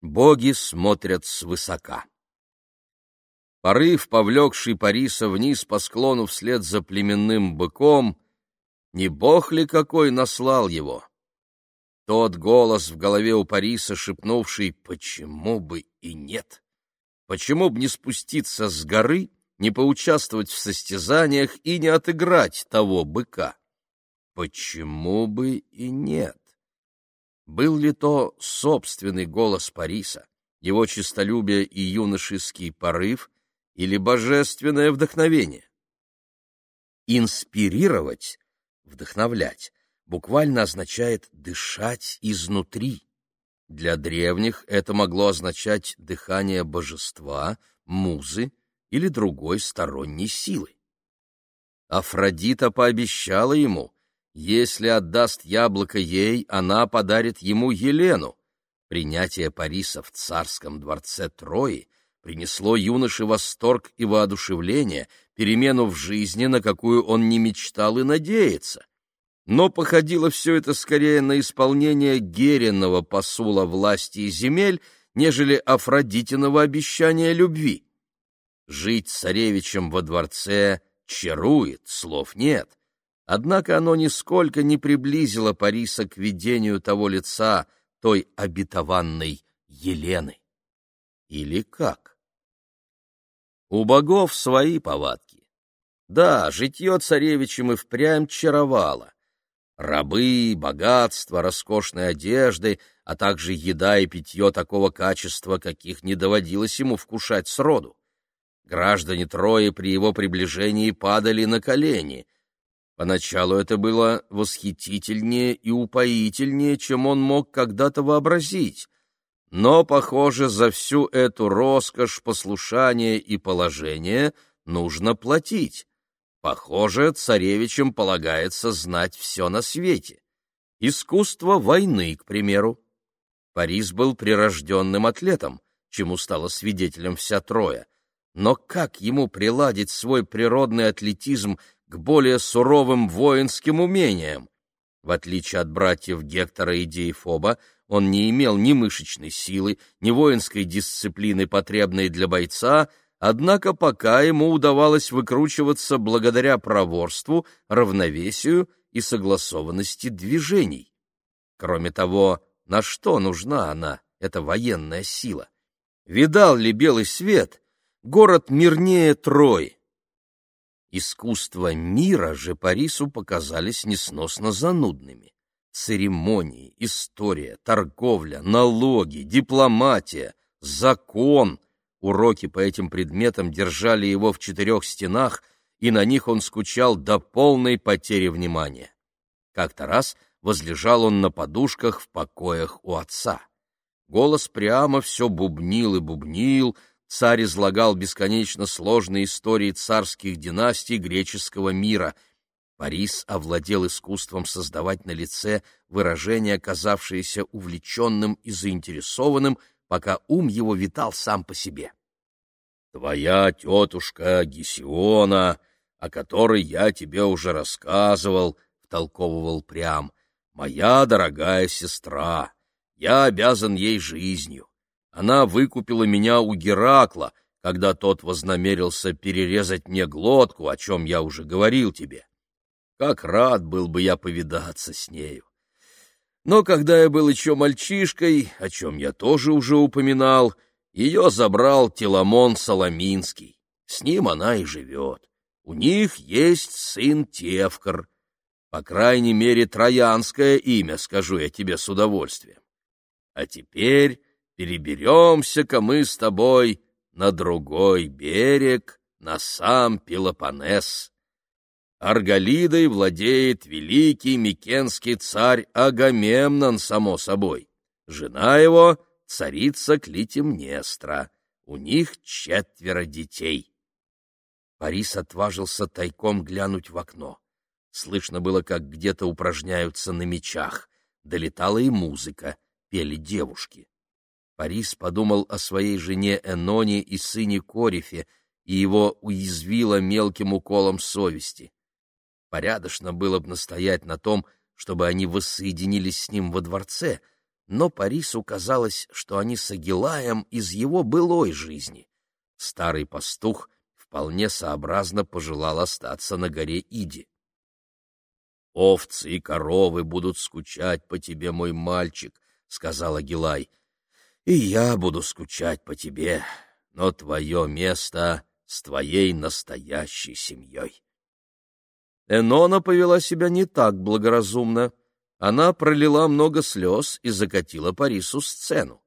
Боги смотрят свысока. Порыв, повлекший Париса вниз по склону вслед за племенным быком, не бог ли какой наслал его? Тот голос в голове у Париса, шепнувший «почему бы и нет?» Почему бы не спуститься с горы, не поучаствовать в состязаниях и не отыграть того быка? Почему бы и нет? Был ли то собственный голос Париса, его честолюбие и юношеский порыв, или божественное вдохновение? Инспирировать, вдохновлять, буквально означает дышать изнутри. Для древних это могло означать дыхание божества, музы или другой сторонней силы. Афродита пообещала ему, если отдаст яблоко ей, она подарит ему Елену. Принятие Париса в царском дворце Трои принесло юноше восторг и воодушевление, перемену в жизни, на какую он не мечтал и надеяться но походило все это скорее на исполнение Геринного посула власти и земель, нежели Афродитиного обещания любви. Жить царевичем во дворце чарует, слов нет. Однако оно нисколько не приблизило Париса к видению того лица, той обетованной Елены. Или как? У богов свои повадки. Да, житье царевичем и впрямь чаровало. Рабы, богатство, роскошные одежды, а также еда и питье такого качества, каких не доводилось ему вкушать сроду. Граждане Трои при его приближении падали на колени. Поначалу это было восхитительнее и упоительнее, чем он мог когда-то вообразить. Но, похоже, за всю эту роскошь, послушание и положение нужно платить. Похоже, царевичам полагается знать все на свете. Искусство войны, к примеру. Парис был прирожденным атлетом, чему стала свидетелем вся Троя. Но как ему приладить свой природный атлетизм к более суровым воинским умениям? В отличие от братьев Гектора и Диефоба, он не имел ни мышечной силы, ни воинской дисциплины, потребной для бойца, Однако пока ему удавалось выкручиваться благодаря проворству, равновесию и согласованности движений. Кроме того, на что нужна она, эта военная сила? Видал ли белый свет город мирнее Трой? Искусства мира же Парису показались несносно занудными. Церемонии, история, торговля, налоги, дипломатия, закон — Уроки по этим предметам держали его в четырех стенах, и на них он скучал до полной потери внимания. Как-то раз возлежал он на подушках в покоях у отца. Голос прямо все бубнил и бубнил, царь излагал бесконечно сложные истории царских династий греческого мира. Парис овладел искусством создавать на лице выражение, казавшееся увлеченным и заинтересованным, пока ум его витал сам по себе. «Твоя тетушка Гесиона, о которой я тебе уже рассказывал», — втолковывал прям, — «моя дорогая сестра, я обязан ей жизнью. Она выкупила меня у Геракла, когда тот вознамерился перерезать мне глотку, о чем я уже говорил тебе. Как рад был бы я повидаться с нею. Но когда я был еще мальчишкой, о чем я тоже уже упоминал, ее забрал Теламон Соломинский. С ним она и живет. У них есть сын Тевкар. По крайней мере, троянское имя, скажу я тебе с удовольствием. А теперь переберемся-ка мы с тобой на другой берег, на сам Пелопоннес. Арголидой владеет великий микенский царь Агамемнон, само собой. Жена его — царица Клитемнестра. У них четверо детей. Парис отважился тайком глянуть в окно. Слышно было, как где-то упражняются на мечах. Долетала и музыка, пели девушки. Парис подумал о своей жене Эноне и сыне Корифе, и его уязвило мелким уколом совести. Порядочно было бы настоять на том, чтобы они воссоединились с ним во дворце, но Парису казалось, что они с Агилаем из его былой жизни. Старый пастух вполне сообразно пожелал остаться на горе Иди. «Овцы и коровы будут скучать по тебе, мой мальчик», — сказал Агилай. «И я буду скучать по тебе, но твое место с твоей настоящей семьей». Энона повела себя не так благоразумно. Она пролила много слез и закатила Парису сцену.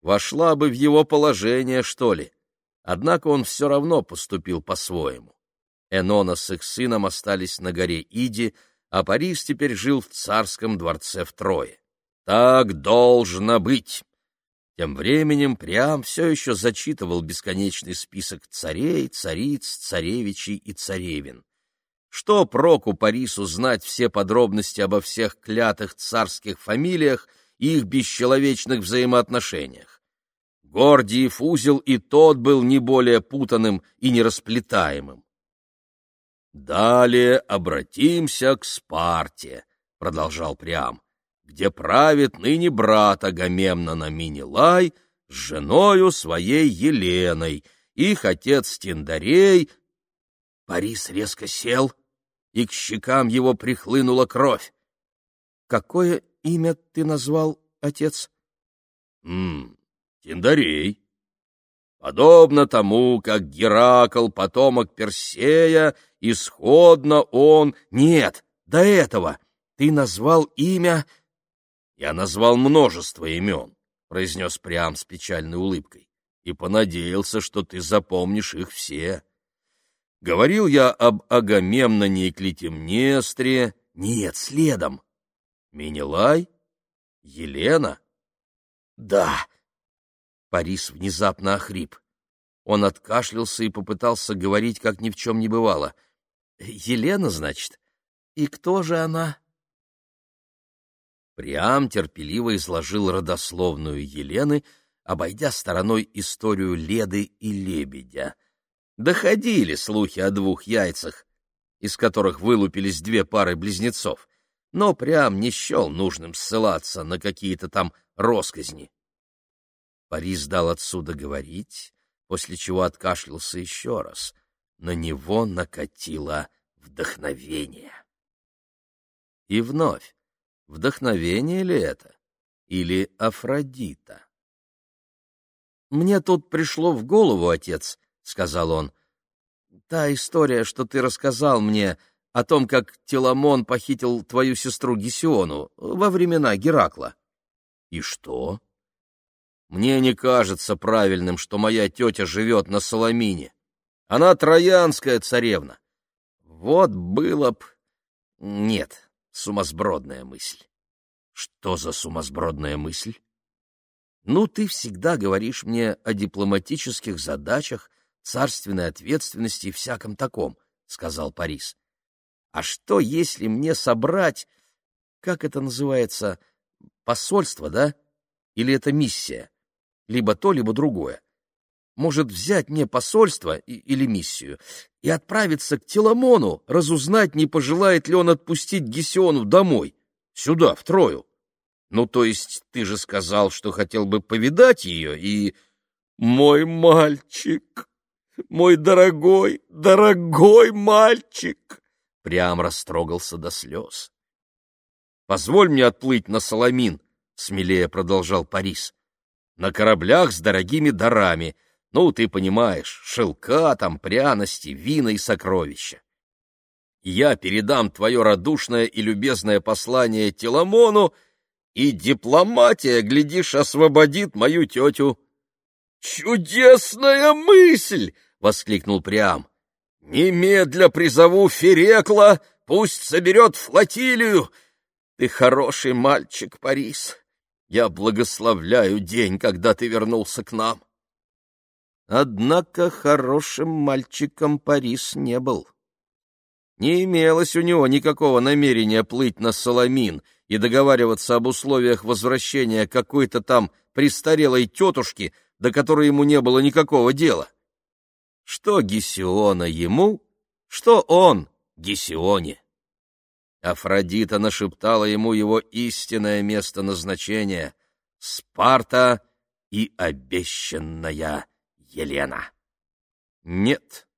Вошла бы в его положение, что ли. Однако он все равно поступил по-своему. Энона с их сыном остались на горе Иди, а Парис теперь жил в царском дворце в. Так должно быть. Тем временем Приам все еще зачитывал бесконечный список царей, цариц, царевичей и царевин. Что проку Парису знать все подробности обо всех клятых царских фамилиях и их бесчеловечных взаимоотношениях? Гордиев узел и тот был не более путанным и нерасплетаемым. «Далее обратимся к Спарте», — продолжал Приам, «где правит ныне брат Агамемнона Минилай с женою своей Еленой, их отец Тиндарей...» Парис резко сел — и к щекам его прихлынула кровь. — Какое имя ты назвал, отец? — Тиндарей. Подобно тому, как Геракл, потомок Персея, исходно он... Нет, до этого ты назвал имя... Я назвал множество имен, — произнес Приам с печальной улыбкой, — и понадеялся, что ты запомнишь их все. Говорил я об Агамемноне и Клетимнестре. Нет, следом. Менелай? Елена? Да. Парис внезапно охрип. Он откашлялся и попытался говорить, как ни в чем не бывало. Елена, значит? И кто же она? Приам терпеливо изложил родословную Елены, обойдя стороной историю Леды и Лебедя — Доходили слухи о двух яйцах, из которых вылупились две пары близнецов, но прям не счел нужным ссылаться на какие-то там росказни. Парис дал отсюда говорить, после чего откашлялся еще раз. На него накатило вдохновение. И вновь, вдохновение ли это? Или Афродита? Мне тут пришло в голову, отец, — сказал он. «Та история, что ты рассказал мне о том, как Теламон похитил твою сестру Гесиону во времена Геракла». «И что?» «Мне не кажется правильным, что моя тетя живет на Соломине. Она троянская царевна. Вот было б... Нет, сумасбродная мысль». «Что за сумасбродная мысль?» «Ну, ты всегда говоришь мне о дипломатических задачах, царственной ответственности и всяком таком, — сказал Парис. — А что, если мне собрать, как это называется, посольство, да? Или это миссия? Либо то, либо другое. Может, взять мне посольство или миссию и отправиться к Теламону, разузнать, не пожелает ли он отпустить Гесиону домой, сюда, в Трою? Ну, то есть ты же сказал, что хотел бы повидать ее и... Мой мальчик! мой дорогой, дорогой мальчик!» Прям растрогался до слез. «Позволь мне отплыть на Соломин», — смелее продолжал Парис. «На кораблях с дорогими дарами. Ну, ты понимаешь, шелка там, пряности, вина и сокровища. Я передам твое радушное и любезное послание Теламону, и дипломатия, глядишь, освободит мою тетю». «Чудесная мысль!» воскликнул Приам. «Немедля призову Ферекла, пусть соберет флотилию! Ты хороший мальчик, Парис. Я благословляю день, когда ты вернулся к нам». Однако хорошим мальчиком Парис не был. Не имелось у него никакого намерения плыть на Соломин и договариваться об условиях возвращения какой-то там престарелой тетушки, до которой ему не было никакого дела. Что Гесиона ему, что он Гесионе. Афродита нашептала ему его истинное место назначения Спарта и обещанная Елена. Нет,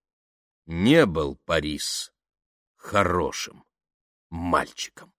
не был Парис хорошим мальчиком.